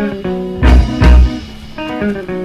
Thank you.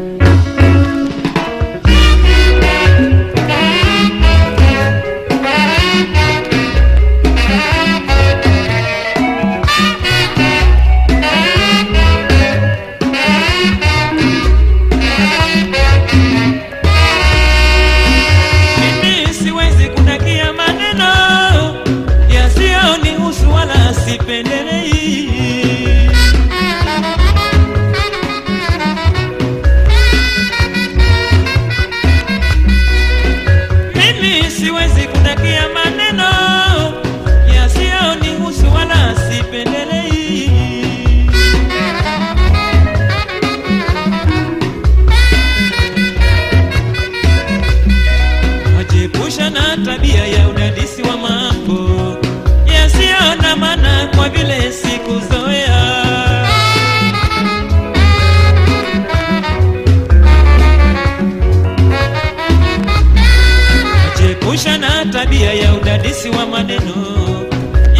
maneno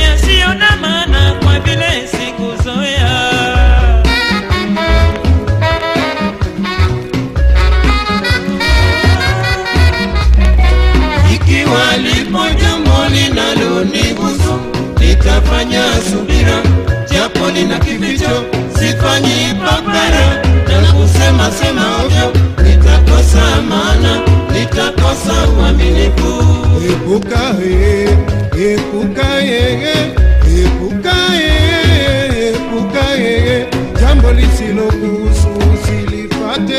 yasiyo na maana kwa vile sikuzoea. Ikiwa lipo jambo linalonihusu, nitafanya subira, japo lina kificho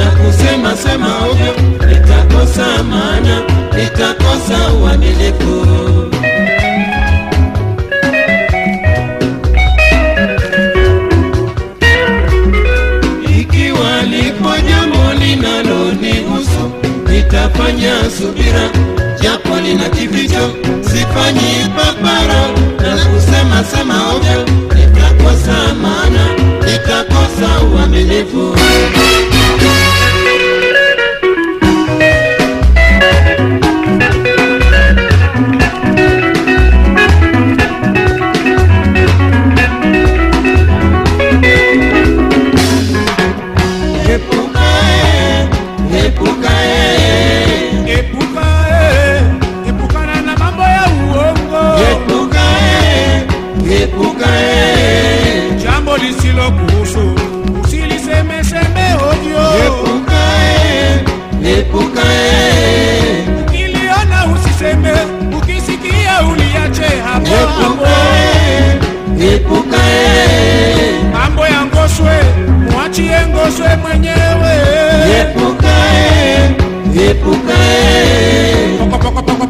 na kusema sema ovyo, nitakosa maana, nitakosa uadilifu. Yesu. Usilisemeseme ovyo. Epukae, usiseme, ukisikia uliache hapo mambo ya Ngoswe muachie Ngoswe mwenyewe. Epukae, epukae, poko poko poko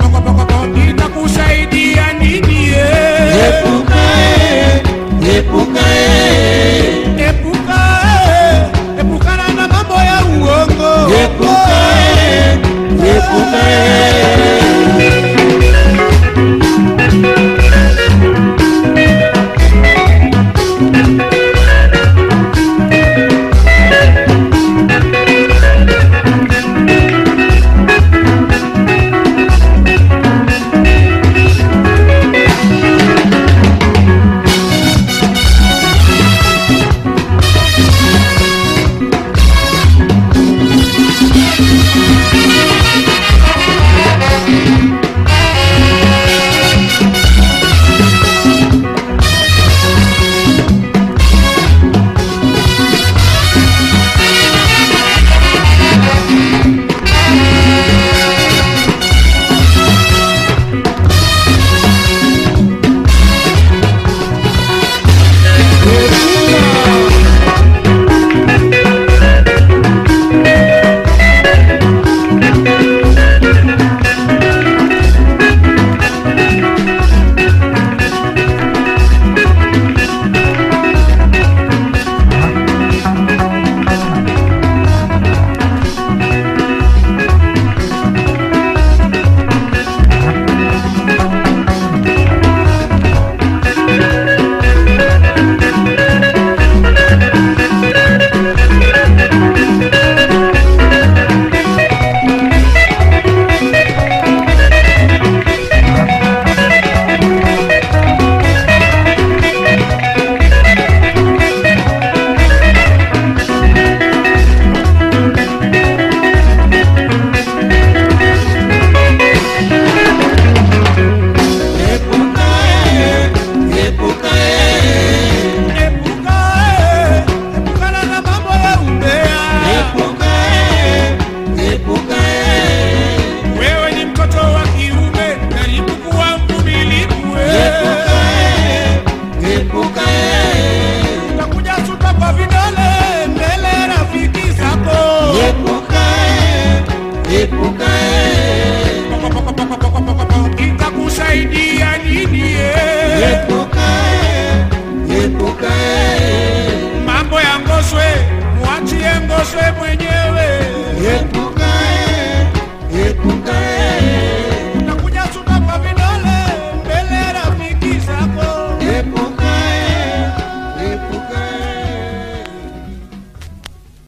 мені